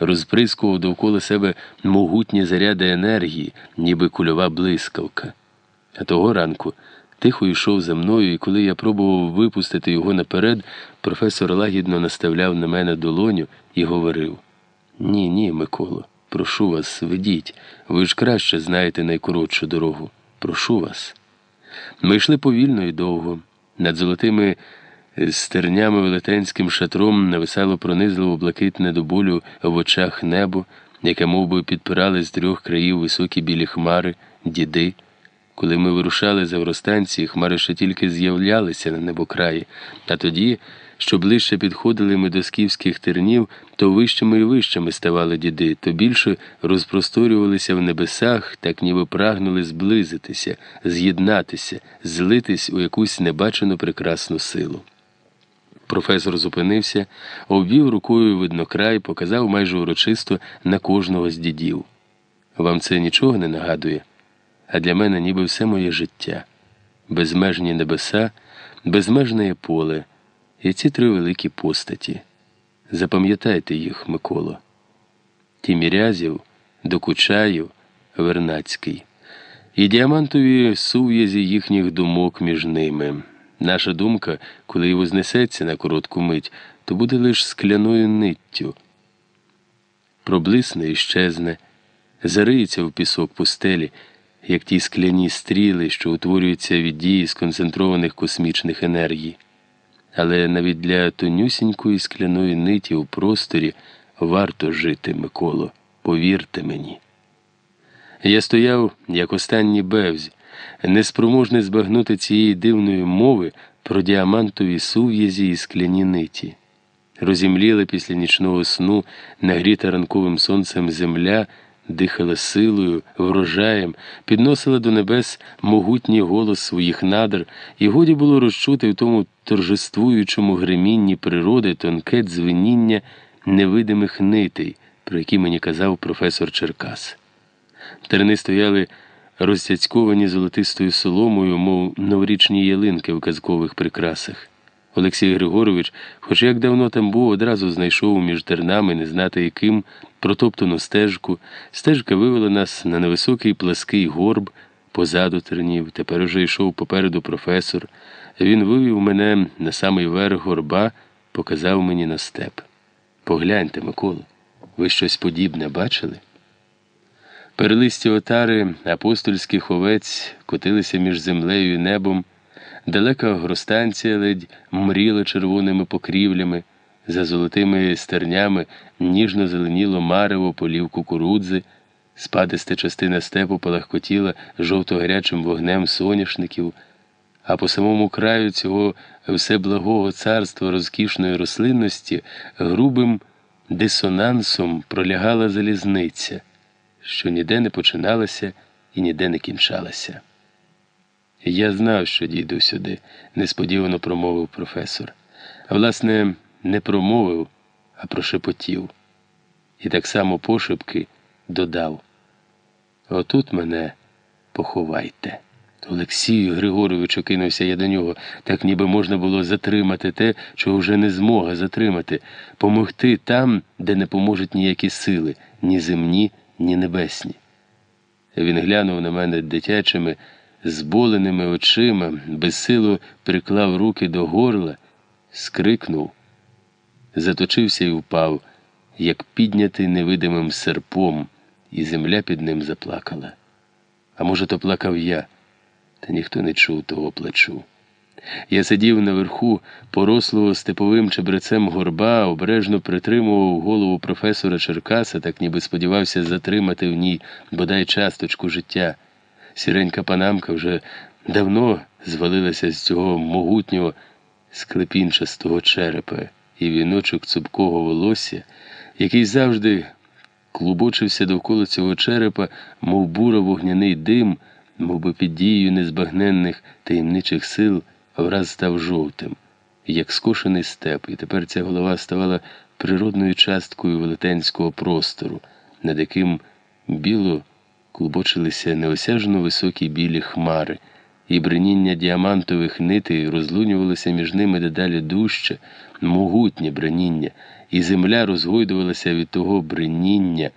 розприскував довкола себе могутні заряди енергії, ніби кульова блискавка. А того ранку тихо йшов за мною, і коли я пробував випустити його наперед, професор лагідно наставляв на мене долоню і говорив: Ні, ні, Миколо, прошу вас, ведіть, ви ж краще знаєте найкоротшу дорогу. Прошу вас. Ми йшли повільно і довго. Над золотими стернями велетенським шатром нависало пронизливо блакитне до болю в очах небо, яке мов би, підпирали з трьох країв високі білі хмари, діди. Коли ми вирушали з Евростанції, хмари ще тільки з'являлися на небокраї, а тоді, що ближче підходили ми до скіфських тернів, то вищими і вищими ставали діди, то більше розпросторювалися в небесах, так ніби прагнули зблизитися, з'єднатися, злитись у якусь небачену прекрасну силу. Професор зупинився, обвів рукою виднокрай, показав майже урочисто на кожного з дідів. Вам це нічого не нагадує? а для мене ніби все моє життя, безмежні небеса, безмежне поле і ці три великі постаті. Запам'ятайте їх, Миколо. Тімірязів, Докучаїв, Вернацький, і діамантові сув'язі їхніх думок між ними. Наша думка, коли й вознесеться на коротку мить, то буде лише скляною ниттю. Проблисне і щезне, зариється в пісок пустелі як ті скляні стріли, що утворюються від дії сконцентрованих космічних енергій. Але навіть для тонюсінької скляної ниті у просторі варто жити, Миколо, повірте мені. Я стояв, як останній бевзь, неспроможний збагнути цієї дивної мови про діамантові сув'язі і скляні ниті. Розімліла після нічного сну, нагріта ранковим сонцем земля дихала силою, врожаєм, підносила до небес могутній голос своїх надр, і годі було розчути в тому торжествуючому гремінні природи тонке дзвеніння невидимих нитей, про які мені казав професор Черкас. Терни стояли розцяцьковані золотистою соломою, мов новорічні ялинки в казкових прикрасах. Олексій Григорович, хоч як давно там був, одразу знайшов між тернами, не знати яким, протоптану стежку. Стежка вивела нас на невисокий плаский горб позаду тернів. Тепер уже йшов попереду професор. Він вивів мене на самий верх горба, показав мені на степ. Погляньте, Микола, ви щось подібне бачили? Перелисті отари апостольських овець котилися між землею і небом. Далека гростанція ледь мріла червоними покрівлями, за золотими стернями ніжно зеленіло марево полів кукурудзи, спадиста частина степу полагкотіла жовто-гарячим вогнем соняшників, а по самому краю цього всеблагого царства розкішної рослинності грубим дисонансом пролягала залізниця, що ніде не починалася і ніде не кінчалася. Я знав, що дійду сюди, несподівано промовив професор. Власне, не промовив, а прошепотів. І так само пошепки додав: Отут мене поховайте. Олексію Григоровичу кинувся я до нього, так ніби можна було затримати те, чого вже не змога затримати, помогти там, де не поможуть ніякі сили, ні земні, ні небесні. Він глянув на мене дитячими зболеними очима, безсило приклав руки до горла, скрикнув, заточився і впав, як піднятий невидимим серпом, і земля під ним заплакала. А може, то плакав я, та ніхто не чув того плачу. Я сидів наверху, порослого степовим чебрецем горба, обережно притримував голову професора Черкаса, так ніби сподівався затримати в ній бодай часточку життя. Сіренька панамка вже давно звалилася з цього могутнього склепінчастого черепа, і віночок цупкого волосся, який завжди клубочився довкола цього черепа, мов буро вогняний дим, мов би під дією незбагненних таємничих сил, враз став жовтим, як скошений степ, і тепер ця голова ставала природною часткою велетенського простору, над яким біло клубочилися неосяжно високі білі хмари, і бриніння діамантових нитей розлунювалося між ними дедалі дужче, могутнє бриніння, і земля розгойдувалася від того бриніння.